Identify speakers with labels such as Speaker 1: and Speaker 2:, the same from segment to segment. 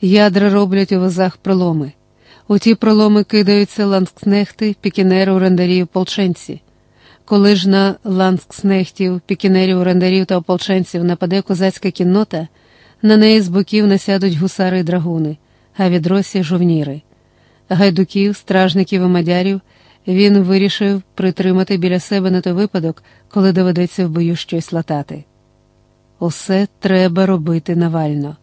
Speaker 1: Ядра роблять у возах проломи. У ті проломи кидаються ланскнехти, пікінери, орендарі, ополченці. Коли ж на ланскснехтів, пікінерів, орендарів та ополченців нападе козацька кіннота, на неї з боків насядуть гусари й драгуни, а від росі жовніри. Гайдуків, стражників і мадярів він вирішив притримати біля себе на той випадок, коли доведеться в бою щось латати. Усе треба робити навально.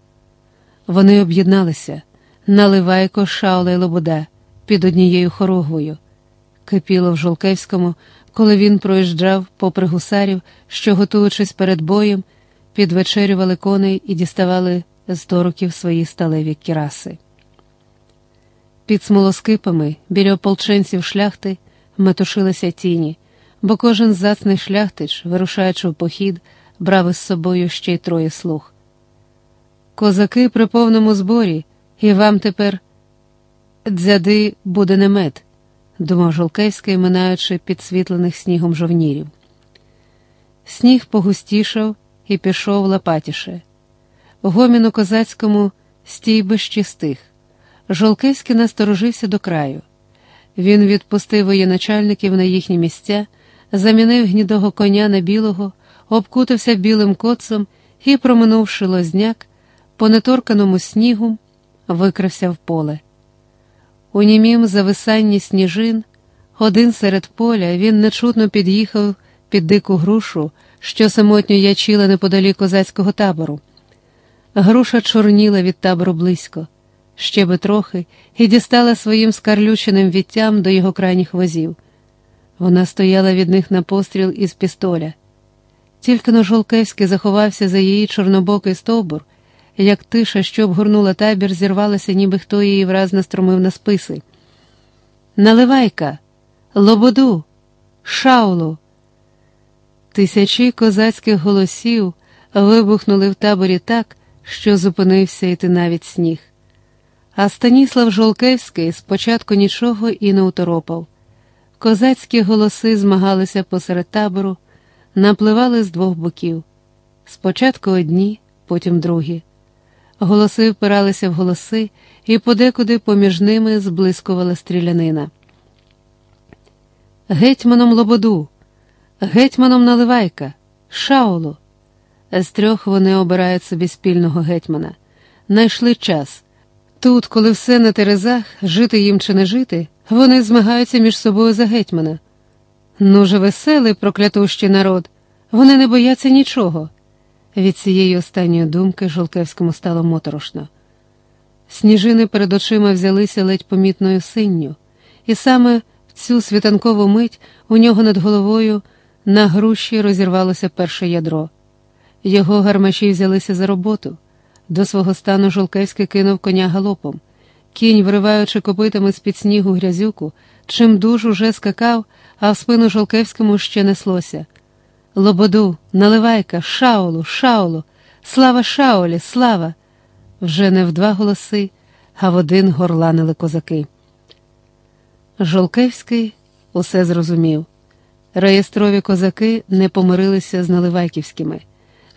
Speaker 1: Вони об'єдналися наливайко, шаула й лобода під однією хорогвою. Кипіло в Жолкевському, коли він проїжджав попри гусарів, що, готуючись перед боєм, підвечерювали коней і діставали з тороків свої сталеві кіраси. Під смолоскипами біля ополченців шляхти метушилися тіні, бо кожен зацний шляхтич, вирушаючи в похід, брав із собою ще й троє слуг. Козаки при повному зборі, і вам тепер дзяди буде немет, думав Жолкевський, минаючи підсвітлених снігом жовнірів. Сніг погустішав і пішов лопатіше. Гомін у козацькому стійбищі стих. Жолкевський насторожився до краю. Він відпустив воєначальників на їхні місця, замінив гнідого коня на білого, обкутався білим коцом і, проминувши лозняк, по неторканому снігу викрався в поле. У німім зависанні сніжин, один серед поля, він нечутно під'їхав під дику грушу, що самотньо ячила неподалік козацького табору. Груша чорніла від табору близько, ще би трохи, і дістала своїм скарлюченим віттям до його крайніх возів. Вона стояла від них на постріл із пістоля. Тільки но Жолкевський заховався за її чорнобокий стовбур, як тиша, що обгорнула табір, зірвалася, ніби хто її враз настромив на списи. Наливайка, Лободу, Шаулу. Тисячі козацьких голосів вибухнули в таборі так, що зупинився йти навіть сніг. А Станіслав Жолкевський спочатку нічого і не уторопав. Козацькі голоси змагалися посеред табору, напливали з двох боків. Спочатку одні, потім другі. Голоси впиралися в голоси, і подекуди поміж ними зблискувала стрілянина. Гетьманом Лободу, гетьманом Наливайка, Шаулу. З трьох вони обирають собі спільного гетьмана. Найшли час. Тут, коли все на терезах, жити їм чи не жити, вони змагаються між собою за гетьмана. Ну же веселий, проклятущий народ, вони не бояться нічого. Від цієї останньої думки Жолкевському стало моторошно. Сніжини перед очима взялися ледь помітною синню, і саме в цю світанкову мить у нього над головою на груші розірвалося перше ядро. Його гармаші взялися за роботу. До свого стану Жолкевський кинув коня галопом. Кінь, вириваючи копитами з під снігу грязюку, чим дуж уже скакав, а в спину Жолкевському ще неслося. Лободу, наливайка, шаулу, шаулу, слава шаулі, слава. Вже не в два голоси, а в один горланили козаки. Жолкевський усе зрозумів. Реєстрові козаки не помирилися з наливайківськими.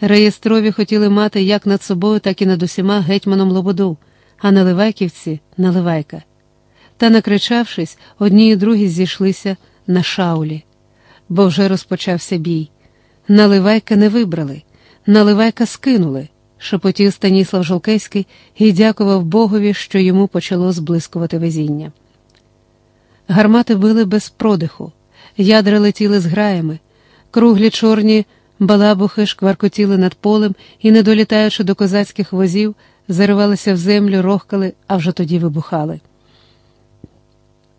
Speaker 1: Реєстрові хотіли мати як над собою, так і над усіма гетьманом Лободу, а наливайківці наливайка. Та, накричавшись, одні і другі зійшлися на шаулі, бо вже розпочався бій. Наливайка не вибрали, наливайка скинули, шепотів Станіслав Жолкевський і дякував Богові, що йому почало зблискувати везіння. Гармати били без продиху, ядра летіли з граями, круглі чорні балабухи шкваркотіли над полем і, не долітаючи до козацьких возів, заривалися в землю, рохкали, а вже тоді вибухали.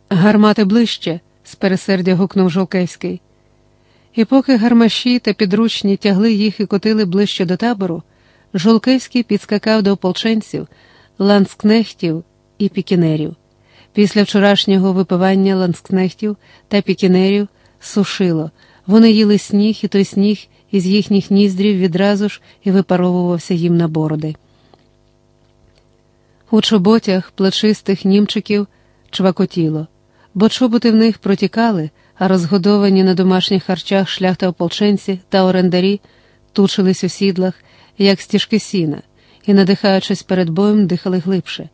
Speaker 1: Гармати ближче, з пересердя гукнув Жолкевський. І поки гармаші та підручні тягли їх і котили ближче до табору, Жолкевський підскакав до ополченців, ланскнехтів і пікінерів. Після вчорашнього випивання ланскнехтів та пікінерів сушило. Вони їли сніг, і той сніг із їхніх ніздрів відразу ж і випаровувався їм на бороди. У чоботях плечистих німчиків чвакотіло, бо чоботи в них протікали розгодовані на домашніх харчах шляхта ополченці та орендарі тучились у сідлах, як стіжки сіна, і, надихаючись перед боєм, дихали глибше.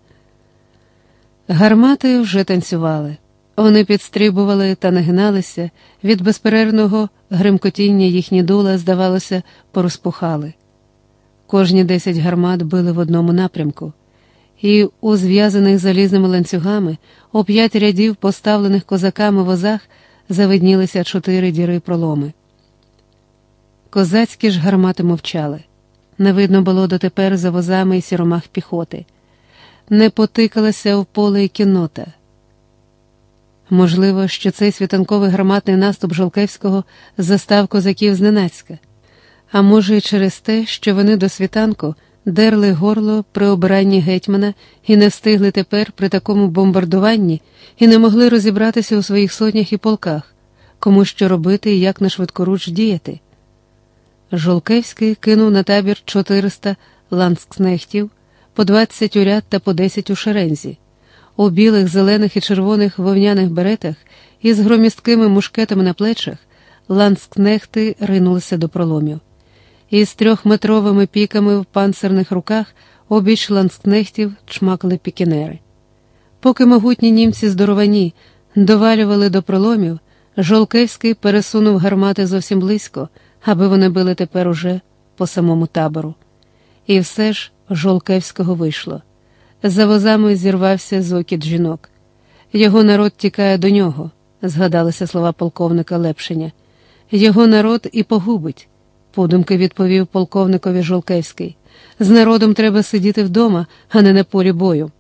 Speaker 1: Гармати вже танцювали. Вони підстрибували та нагиналися, від безперервного гримкотіння їхні дула, здавалося, порозпухали. Кожні десять гармат били в одному напрямку, і у зв'язаних залізними ланцюгами у п'ять рядів, поставлених козаками возах, завиднілися чотири діри проломи. Козацькі ж гармати мовчали. Не видно було дотепер за возами і сіромах піхоти, не потикалася в поле і кіннота. Можливо, що цей світанковий громадний наступ Жолкевського застав козаків зненацька, а може, і через те, що вони до світанку дерли горло при обиранні гетьмана і не встигли тепер при такому бомбардуванні і не могли розібратися у своїх сотнях і полках, кому що робити і як на швидкоруч діяти. Жолкевський кинув на табір 400 ланскснехтів, по 20 у ряд та по 10 у шерензі, у білих, зелених і червоних вовняних беретах із громісткими мушкетами на плечах ланскнехти ринулися до проломів. Із трьохметровими піками в панцирних руках обіч ланскнехтів чмакали пікінери. Поки могутні німці здоровані довалювали до проломів, Жолкевський пересунув гармати зовсім близько аби вони били тепер уже по самому табору. І все ж Жолкевського вийшло. За возами зірвався зокіт жінок. Його народ тікає до нього, згадалися слова полковника Лепшеня. Його народ і погубить, подумки відповів полковникові Жолкевський. З народом треба сидіти вдома, а не на полі бою.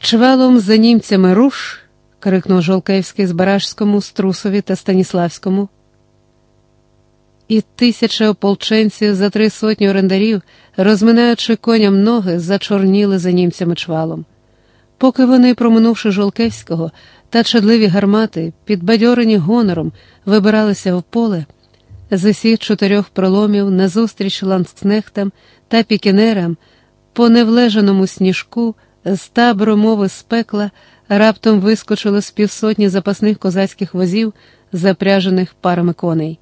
Speaker 1: Чвалом за німцями руш. крикнув Жолкевський з Барашському, Струсові та Станіславському і тисяча ополченців за три сотні орендарів, розминаючи коням ноги, зачорніли за німцями чвалом. Поки вони, проминувши Жолкевського та чадливі гармати, підбадьорені гонором, вибиралися в поле, з усіх чотирьох проломів назустріч ланцкнехтам та пікінерам, по невлеженому сніжку, з табору мови з пекла, раптом вискочило з півсотні запасних козацьких возів, запряжених парами коней.